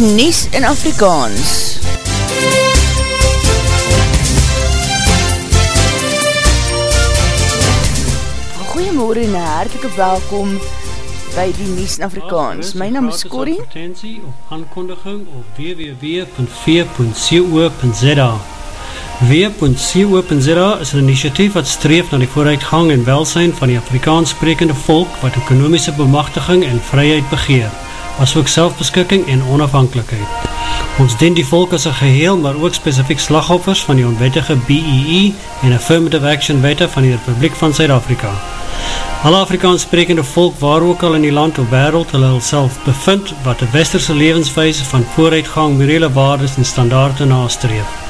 die Nies in Afrikaans. Goeiemorgen en hartelike welkom by die Nies in Afrikaans. My naam is Corrie. Advertentie of aankondiging op www.v.co.za W.co.za is een initiatief wat streef na die vooruitgang en welsijn van die Afrikaans sprekende volk wat ekonomische bemachtiging en vryheid begeer as ook selfbeskikking en onafhankelijkheid. Ons dien die volk as een geheel, maar ook specifiek slagoffers van die onwettige BEE e en Affirmative Action Wette van die Republiek van Zuid-Afrika. Alle Afrikaans sprekende volk waar ook al in die land of wereld hulle self bevind wat de westerse levenswijze van vooruitgang, morele waardes en standaarde nastreef.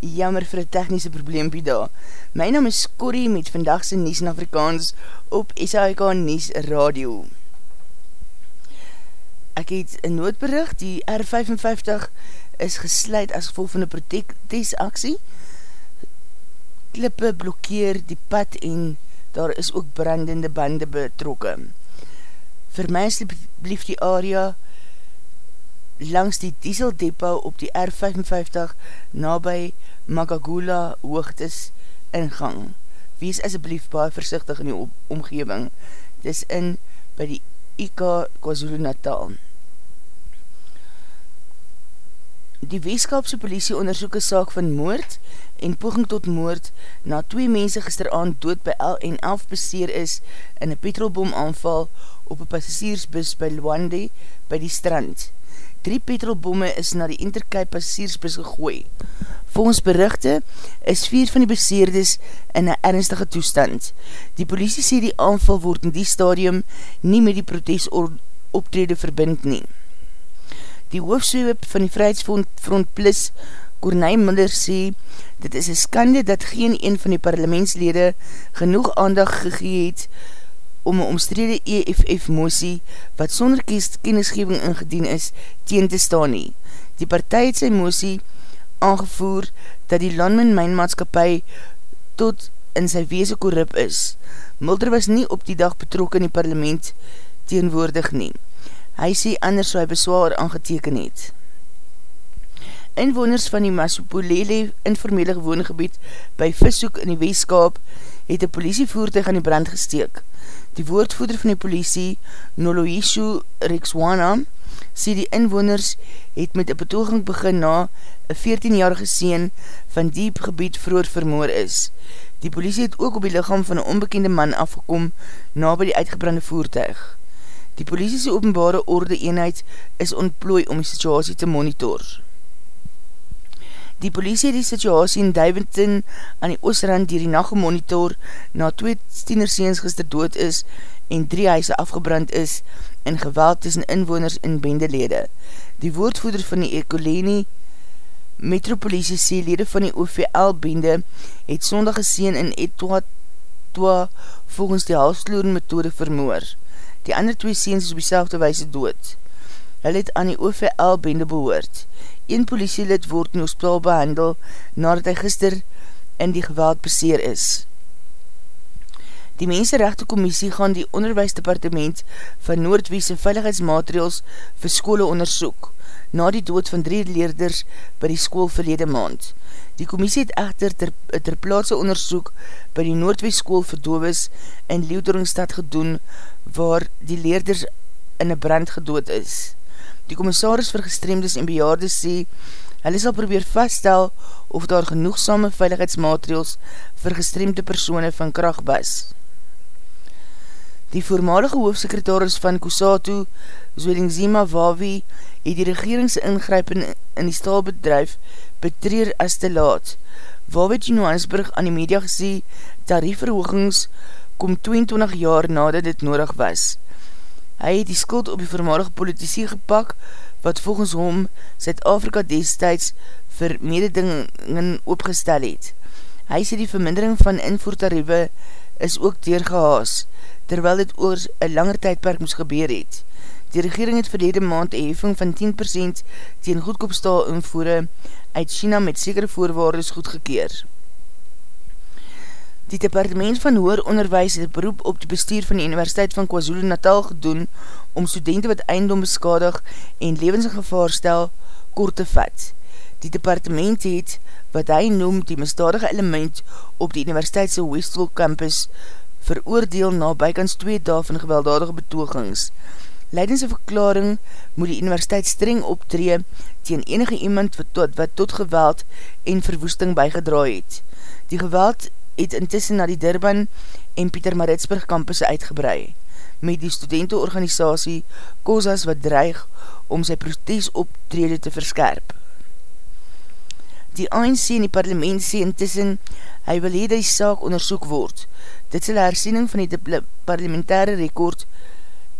Jammer vir die technische probleempie daar. My naam is Corrie met vandagse Nies in Afrikaans op SIK Nies Radio. Ek het een noodbericht, die R55 is gesluit as gevolg van die protestactie. Klippe blokkeer die pad en daar is ook brandende bande betrokken. Vir my blief die area langs die dieseldepot op die R55 nabij Magagula hoogtes ingang. Wees asblief baie versichtig in die omgeving. Dis in by die IKA KwaZulu Natal. Die Weeskapse politie onderzoek een saak van moord en poging tot moord na twee mense gisteravond dood by L11 beseer is in een petrolbom aanval op een passagiersbus by Luande by die strand. Drie petrolbomme is na die Intercape passagiersbus gegooi. Volgens berichte is vier van die beseerdes in een ernstige toestand. Die politie sê die aanval word in die stadium nie met die protest optrede verbind nie. Die hoofdsweep van die Vrijheidsfront Front Plus, Corneille Miller, sê, dit is een skande dat geen een van die parlementslede genoeg aandag gegee het om een omstrede EFF motie, wat sonder kennisgeving ingedien is, teen te staan nie. Die partij het sy motie aangevoer dat die landmin mijnmaatskapie tot in sy weese korrup is. Mulder was nie op die dag betrokken in die parlement teenwoordig nie. Hy sê anders so hy beswaar aangeteken het. Inwoners van die Masopolele informele gewoongebied by Vissoek in die Weeskaap het die politievoertuig aan die brand gesteek. Die woordvoeder van die politie, Noloishu Rexwana, sê die inwoners het met die betoging begin na een 14-jarige seen van diep gebied vroer vermoor is. Die politie het ook op die lichaam van een onbekende man afgekom na by die uitgebrande voertuig. Die politiese openbare orde eenheid is ontplooi om die situasie te monitor. Die politie het die situasie in Diventon aan die Oostrand dier die nacht gemonitor na twee stienerseens gister dood is en drie huise afgebrand is en geweld tussen inwoners en bendelede. Die woordvoeder van die Ekoleni Metropolisie sê lede van die OVL bende het sondag geseen in Etoa volgens die halsloeren methode vermoor. Die ander twee seens is op die selfde weise dood. Hulle het aan die OVL bende behoort. Een politielid word in hospitaal behandel nadat hy gister in die geweld beseer is. Die Mensenrechte Commissie gaan die Onderwijsdepartement van Noordwiese veiligheidsmaterials vir skole onderzoek na die dood van drie leerders by die school verlede maand. Die commissie het echter ter, ter plaatse onderzoek by die Noordwies school vir Dovis in Leeuwdoringstad gedoen waar die leerders in een brand gedood is. Die commissaris vir gestreemdes en bejaardes sê, hulle sal probeer vaststel of daar genoegsame veiligheidsmaterials vir gestreemde persone van kracht was. Die voormalige hoofdsekretaris van Kusatu, Zwelingzima Wawi, het die regeringse ingrypen in die staalbedrijf betreer as te laat. Wawi het in Johannesburg aan die media gesê, tariefverhoogings kom 22 jaar nadat dit nodig was. Hy het die skuld op die voormalige politisie gepak, wat volgens hom Zuid-Afrika destijds vir mededingingen opgestel het. Hy sê die vermindering van invoertariewe is ook deurgehaas, terwyl dit oor een langer tydperk moes gebeur het. Die regering het verlede maand een heffing van 10% teen goedkoopstaal invoere uit China met sekere voorwaardes goedgekeer. Die departement van hoer onderwijs het beroep op die bestuur van die Universiteit van KwaZulu Natal gedoen om studenten wat eindom beskadig en levensgevaar stel kort te vat. Die departement het wat hy noem die misdadige element op die Universiteitse Westville campus veroordeel na bykans 2 dae van gewelddadige betogings. Leidens een verklaring moet die universiteit streng optree teen enige iemand wat tot, wat tot geweld en verwoesting bijgedraai het. Die geweld het intussen na die Durban en Pieter Maritsburg campus uitgebrei, met die studentenorganisatie COSAS wat dreig om sy protest optrede te verskerp. Die ANC in die parlement sê intussen hy wil hee die saak onderzoek word. Dit sal hersiening van die parlementaire rekord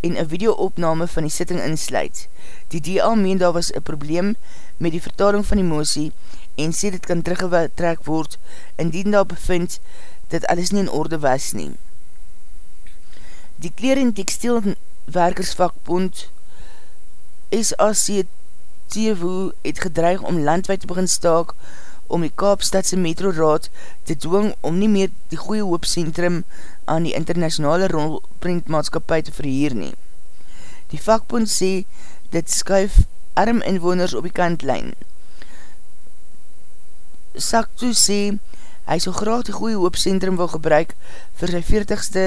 en een videoopname van die sitting insluit. Die DA meen daar was een probleem met die vertaling van die motie en sê dit kan teruggetrek word indien daar bevind dat alles nie in orde was nie. Die kleer en tekstielwerkersvakbond SACTW het gedreig om landwijd te begin staak om die Kaapstadse metroraad te dwing om nie meer die goeie hoopcentrum aan die internationale rolprintmaatskapie te verheer nie. Die vakbond sê dit skuif arm inwoners op die kantlijn. Sakto sê, hy so graag die goeie hoopcentrum wil gebruik vir sy 40ste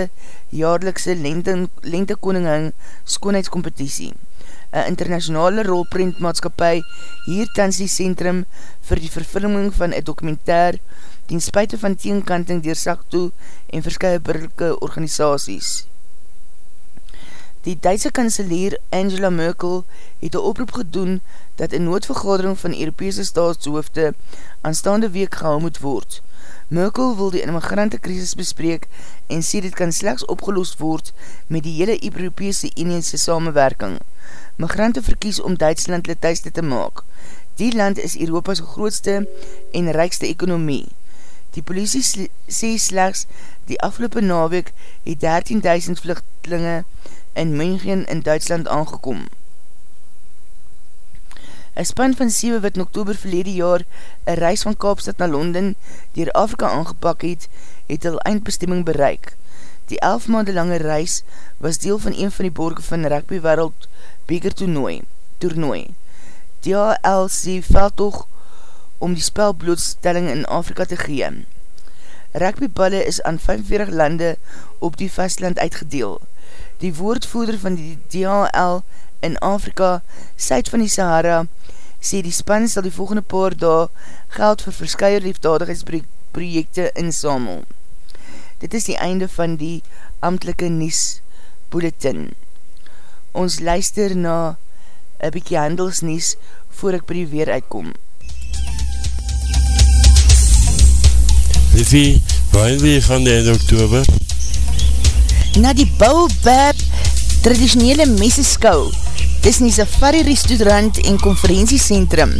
jaarlikse lentekoninging skoonheidscompetitie. Een internationale rolprintmaatskapie hier tans die centrum vir die vervulling van een dokumentair ten spuite van teenkanting dier Sakto en verskye burgerlijke organisaties. Die Duitse kanselier Angela Merkel het een oproep gedoen dat een noodvergadering van Europese staatshoofde aanstaande week gehou moet word. Merkel wil die immigrantenkrisis bespreek en sê dit kan slechts opgelost word met die hele Europese Uniense samenwerking. Migrante verkies om Duitsland letuiste te maak. Die land is Europa's grootste en rijkste ekonomie. Die politie sê slechts die afgelopen naweek het 13.000 vluchtelinge in München in Duitsland aangekom. Een span van 7 wat in oktober verlede jaar een reis van Kaapstad na Londen dier Afrika aangepak het, het al eindbestemming bereik. Die 11 maande lange reis was deel van een van die borge van rugby wereld beker toernooi. toernooi. DHLC veld toch om die spelblootstelling in Afrika te gee. Rugbyballe is aan 45 lande op die vastland uitgedeel. Die woordvoerder van die DHL in Afrika, Suid van die Sahara, sê die span sal die volgende paar dae geld vir verskye liefdadigheidsprojekte insamel. Dit is die einde van die amtelike Nies Bulletin. Ons luister na een bykie handelsnies voor ek by die weer uitkom. Liffie, waar wil je van die oktober? Na die Baobab traditionele messeskou tussen die Safari Restaurant en Conferentiecentrum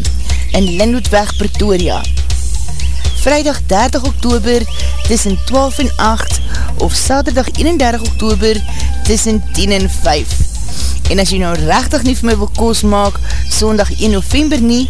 in Lindhoedweg, Pretoria. Vrijdag 30 oktober tussen 12 en 8 of Saterdag 31 oktober tussen 10 en 5. En as jy nou rechtig nie vir my wil koos maak, sondag 1 november nie,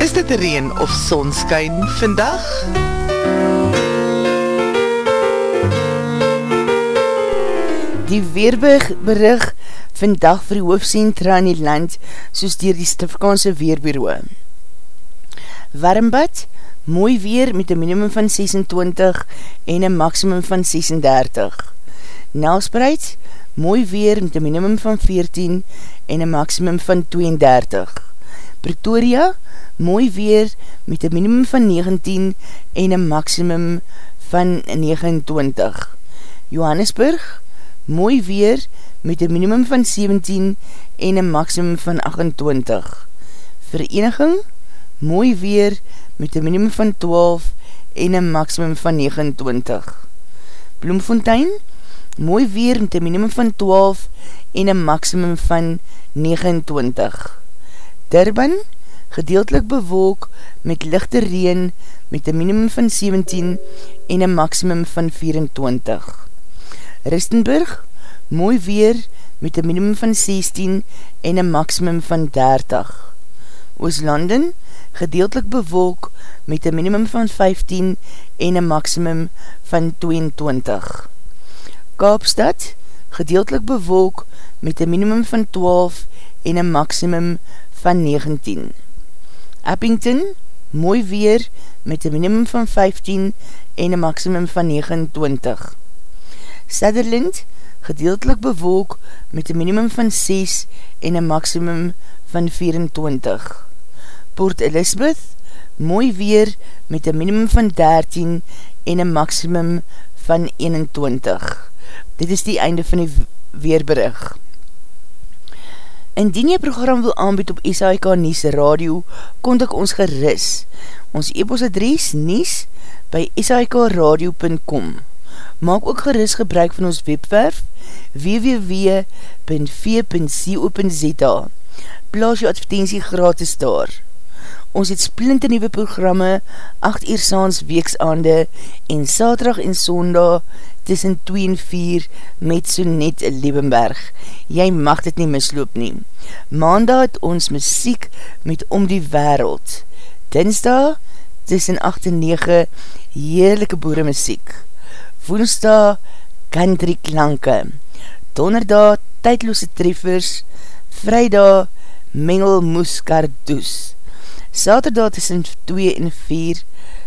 Is dit reen of sonskyn vandag? Die weerberig vandag vir die hoofdcentra in die land soos dier die Stifkaanse Weerbureau. Warmbad, mooi weer met een minimum van 26 en een maximum van 36. Nelspreid, mooi weer met een minimum van 14 en een maximum van 32. Pretoria, mooi weer met een minimum van 19 en een maximum van 29. Johannesburg, mooi weer met een minimum van 17 en een maximum van 28. Vereniging, mooi weer met een minimum van 12 en een maximum van 29. Bloemfontein, mooi weer met een minimum van 12 en een maximum van 29. Durban, gedeeltelik bewolk met lichte reen met een minimum van 17 en een maximum van 24. Ristenburg, mooi weer met een minimum van 16 en een maximum van 30. Ooslanden, gedeeltelik bewolk met een minimum van 15 en een maximum van 22. Kaapstad, gedeeltelik bewolk met een minimum van 12 en een maximum van 19. Eppington, mooi weer met een minimum van 15 en een maximum van 29. Sutherland, gedeeltelik bewolk met een minimum van 6 en een maximum van 24. Port Elizabeth, mooi weer met een minimum van 13 en een maximum van 21. Dit is die einde van die weerberig. Indien jy program wil aanbied op SAIK Nies Radio, kontak ons geris. Ons e-post adres Nies by saikradio.com Maak ook geris gebruik van ons webwerf www.v.co.za Plaas jou advertentie gratis daar. Ons het splinte nieuwe programme, 8 uur saans weeksaande en saterdag en sondag tussen 2 en 4 met Sonet Liebenberg. Jy mag dit nie misloop nie. Maandag het ons muziek met Om die Wereld. Dinsdag tussen 8 en 9 heerlijke boere muziek. Woensdag country klanke. Donderdag tydloose treffers. Vrijdag mengel moes kardoes. Saterdag tussen 2 en 4,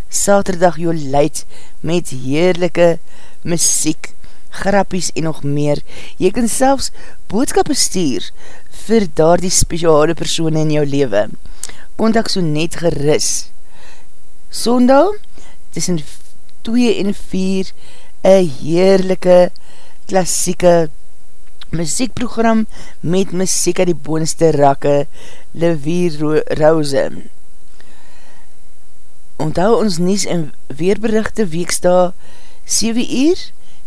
Saterdag jou leid met heerlijke muziek, grappies en nog meer. Jy kan selfs boodskappe stuur vir daar die speciale persoon in jou leven. Contact so net geris. Sondag tussen 2 en 4, een heerlijke klassieke muziekprogram met muziek uit die boonste rakke, Levier Rose. Onthou ons nies en weerberichte weeksta 7 uur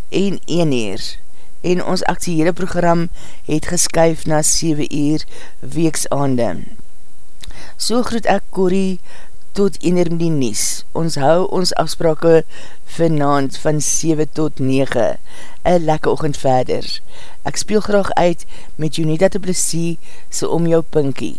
en 1 uur en ons actiehele program het geskyf na 7 uur weeksaande. So groet ek Corrie tot 1 uur die nies. Ons hou ons afsprake vanavond van 7 tot 9. Een lekker ochend verder. Ek speel graag uit met Junita te plesie so om jou pinkie.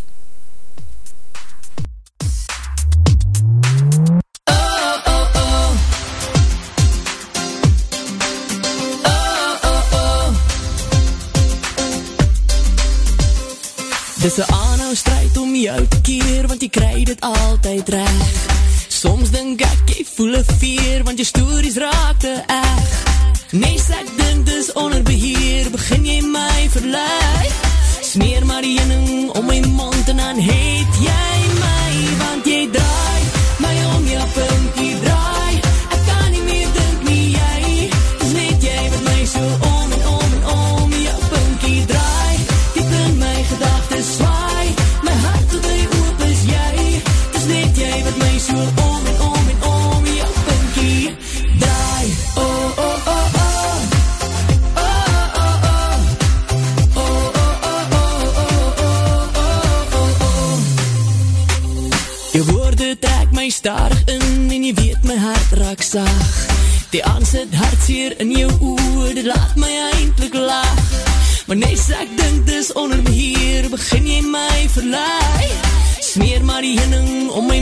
Dis een aanhou strijd om jou te keer, want jy krij dit altyd recht. Soms denk ek, jy voel een veer, want jy stories raak te echt. Nee, ek dink dis onder beheer, begin jy my verleid. Smeer maar die jening om my mond en dan heet jy my, want jy draai my om jou pinkie verlaai. Smeer maar die hinning om my